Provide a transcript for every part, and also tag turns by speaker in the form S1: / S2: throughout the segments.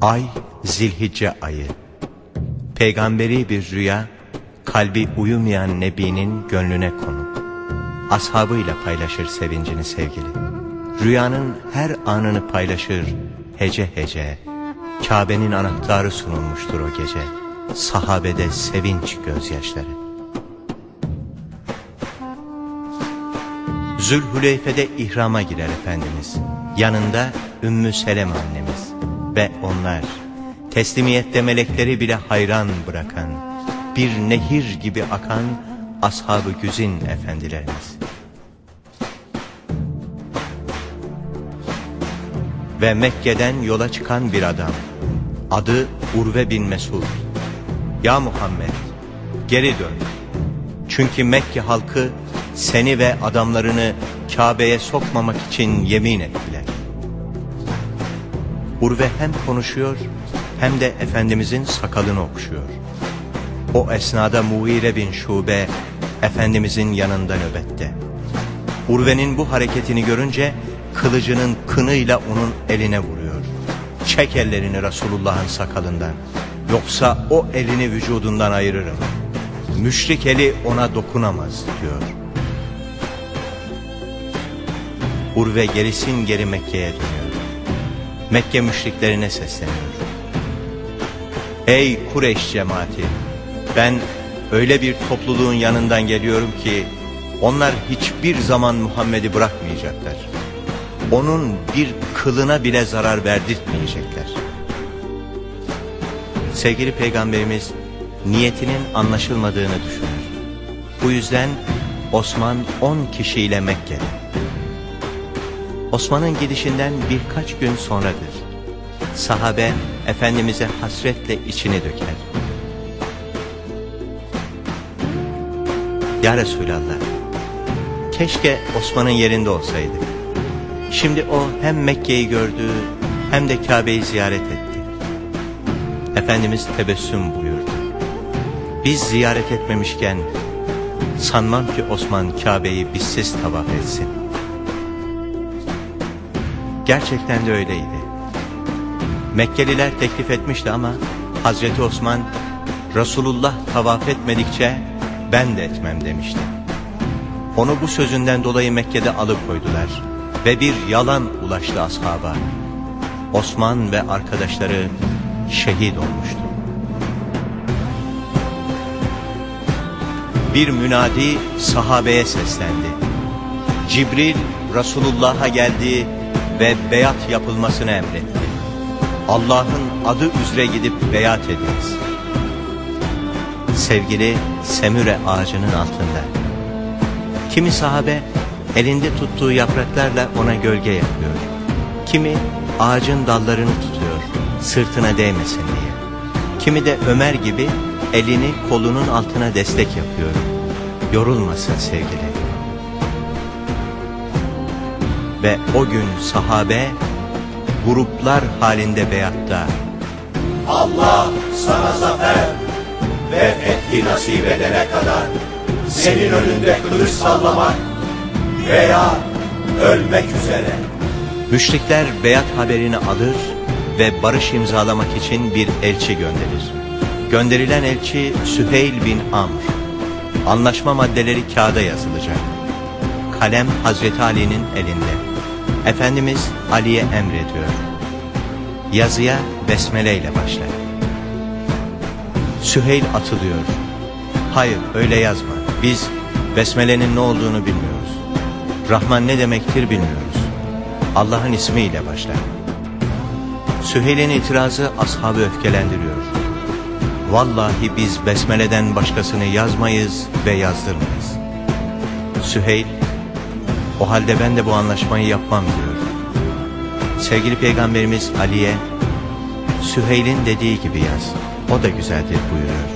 S1: Ay zilhicce ayı. Peygamberi bir rüya, kalbi uyumayan Nebi'nin gönlüne konuk. Ashabıyla paylaşır sevincini sevgili. Rüyanın her anını paylaşır hece hece. Kabe'nin anahtarı sunulmuştur o gece. Sahabede sevinç gözyaşları. Zülhüleyfe'de ihrama girer Efendimiz. Yanında Ümmü Selem annemiz. Ve onlar teslimiyette melekleri bile hayran bırakan, bir nehir gibi akan ashab-ı güzin efendilerimiz. Ve Mekke'den yola çıkan bir adam, adı Urve bin Mesud. Ya Muhammed, geri dön. Çünkü Mekke halkı seni ve adamlarını Kabe'ye sokmamak için yemin ettiler. Urve hem konuşuyor hem de Efendimizin sakalını okşuyor. O esnada Muğire bin Şube Efendimizin yanında nöbette. Urve'nin bu hareketini görünce kılıcının kınıyla onun eline vuruyor. Çek ellerini Resulullah'ın sakalından. Yoksa o elini vücudundan ayırırım. Müşrik eli ona dokunamaz diyor. Urve gerisin geri Mekke'ye dönüyor. Mekke müşriklerine sesleniyor. Ey Kureş cemaati! Ben öyle bir topluluğun yanından geliyorum ki onlar hiçbir zaman Muhammed'i bırakmayacaklar. Onun bir kılına bile zarar verdirtmeyecekler. Sevgili Peygamberimiz niyetinin anlaşılmadığını düşünür. Bu yüzden Osman 10 kişiyle Mekke'de. Osman'ın gidişinden birkaç gün sonradır. Sahabe Efendimiz'e hasretle içini döker. Ya Resulallah, keşke Osman'ın yerinde olsaydık. Şimdi o hem Mekke'yi gördü hem de Kabe'yi ziyaret etti. Efendimiz tebessüm buyurdu. Biz ziyaret etmemişken sanmam ki Osman Kabe'yi bizsiz tavaf etsin. Gerçekten de öyleydi. Mekkeliler teklif etmişti ama Hazreti Osman Resulullah tavaf etmedikçe ben de etmem demişti. Onu bu sözünden dolayı Mekke'de alıkoydular ve bir yalan ulaştı ashaba. Osman ve arkadaşları şehit olmuştu. Bir münadi sahabeye seslendi. Cibril Resulullah'a geldi ve beyat yapılmasını emretti. Allah'ın adı üzere gidip beyat ediniz. Sevgili semüre ağacının altında. Kimi sahabe elinde tuttuğu yapraklarla ona gölge yapıyor. Kimi ağacın dallarını tutuyor sırtına değmesin diye. Kimi de Ömer gibi elini kolunun altına destek yapıyor. Yorulmasın sevgili. Ve o gün sahabe gruplar halinde beyatta
S2: Allah sana zafer ve fethi nasip edene kadar senin önünde kılıç sallamak veya ölmek üzere.
S1: Müşrikler beyat haberini alır ve barış imzalamak için bir elçi gönderir. Gönderilen elçi Süheyl bin Amr. Anlaşma maddeleri kağıda yazılacak. Kalem Hazreti Ali'nin elinde. Efendimiz Ali'ye emrediyor. Yazıya besmele ile başla. Süheyl atılıyor. Hayır öyle yazma. Biz besmelenin ne olduğunu bilmiyoruz. Rahman ne demektir bilmiyoruz. Allah'ın ismiyle başla. Süheyl'in itirazı ashabı öfkelendiriyor. Vallahi biz besmeleden başkasını yazmayız ve yazdırmayız. Süheyl o halde ben de bu anlaşmayı yapmam diyor. Sevgili Peygamberimiz Ali'ye Süheyl'in dediği gibi yaz. O da güzeldir buyuruyor.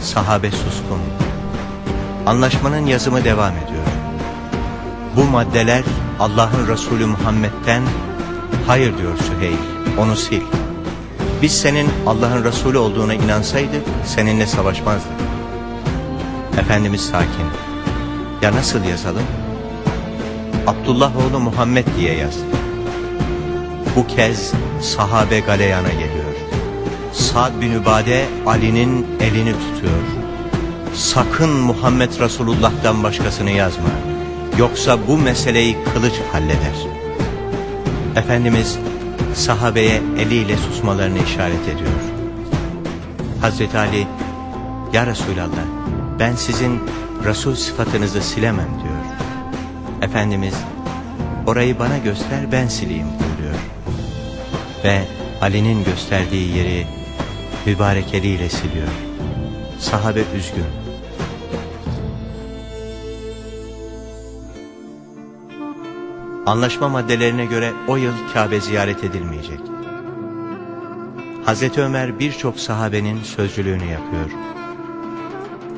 S1: Sahabe suskun. Anlaşmanın yazımı devam ediyor. Bu maddeler Allah'ın Resulü Muhammed'den hayır diyor Süheyl onu sil. Biz senin Allah'ın Resulü olduğuna inansaydık seninle savaşmazdık. Efendimiz sakin. Ya nasıl yazalım? Abdullah oğlu Muhammed diye yaz. Bu kez sahabe galeyana geliyor. Sad bin Übade Ali'nin elini tutuyor. Sakın Muhammed Resulullah'tan başkasını yazma. Yoksa bu meseleyi kılıç halleder. Efendimiz sahabeye eliyle susmalarını işaret ediyor. Hazreti Ali, Ya Resulallah ben sizin Resul sıfatınızı silemem diyor. Efendimiz, orayı bana göster ben sileyim buyuruyor. Ve Ali'nin gösterdiği yeri mübarek eliyle siliyor. Sahabe üzgün. Anlaşma maddelerine göre o yıl Kabe ziyaret edilmeyecek. Hazreti Ömer birçok sahabenin sözcülüğünü yapıyor.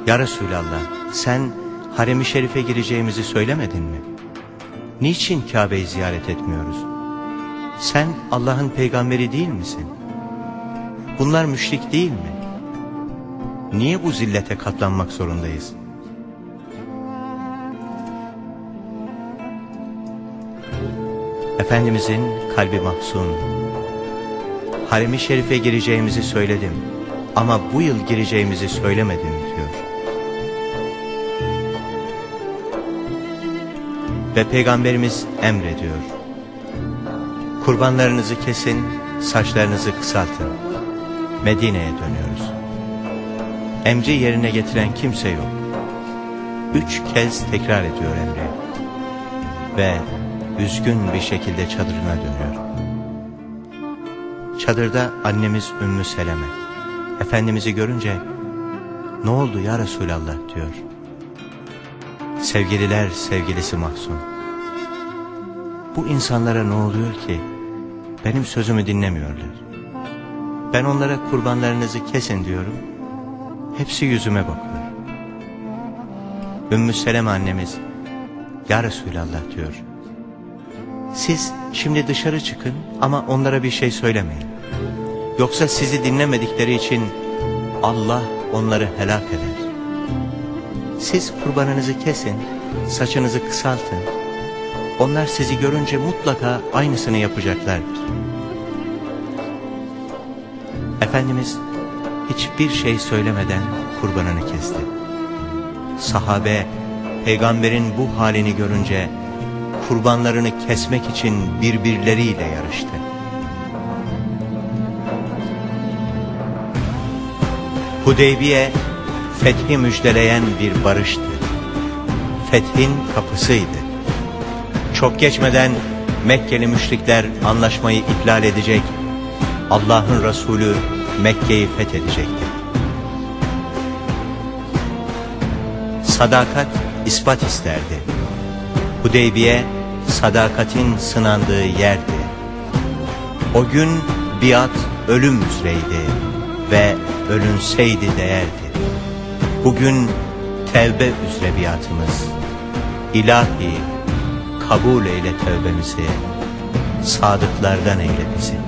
S1: Ya Resulallah sen harem-i şerife gireceğimizi söylemedin mi? Niçin Kabe'yi ziyaret etmiyoruz? Sen Allah'ın peygamberi değil misin? Bunlar müşrik değil mi? Niye bu zillete katlanmak zorundayız? Efendimizin kalbi mahzun. Harem-i şerife gireceğimizi söyledim ama bu yıl gireceğimizi söylemedim Ve Peygamberimiz emrediyor. Kurbanlarınızı kesin, saçlarınızı kısaltın. Medine'ye dönüyoruz. Emri yerine getiren kimse yok. Üç kez tekrar ediyor emri. Ve üzgün bir şekilde çadırına dönüyor. Çadırda annemiz Ümmü Seleme. Efendimiz'i görünce ne oldu ya Resulallah diyor. Sevgililer sevgilisi Mahzun. Bu insanlara ne oluyor ki? Benim sözümü dinlemiyorlar. Ben onlara kurbanlarınızı kesin diyorum. Hepsi yüzüme bakıyor. Ümmü Seleme annemiz, Ya Resulallah diyor. Siz şimdi dışarı çıkın ama onlara bir şey söylemeyin. Yoksa sizi dinlemedikleri için Allah onları helak eder. Siz kurbanınızı kesin, saçınızı kısaltın. Onlar sizi görünce mutlaka aynısını yapacaklardır. Efendimiz hiçbir şey söylemeden kurbanını kesti. Sahabe peygamberin bu halini görünce kurbanlarını kesmek için birbirleriyle yarıştı. Hudeybiye fethi müjdeleyen bir barıştı. Fethin kapısıydı. Çok geçmeden Mekkeli müşrikler anlaşmayı ihlal edecek, Allah'ın Resulü Mekke'yi fethedecekti. Sadakat ispat isterdi. Hudeybiye sadakatin sınandığı yerdi. O gün biat ölüm üzereydi ve ölünseydi değerdi. Bugün tevbe üzere biatımız. İlahi kabul eyle tövbemizi, sadıklardan eyle bizi.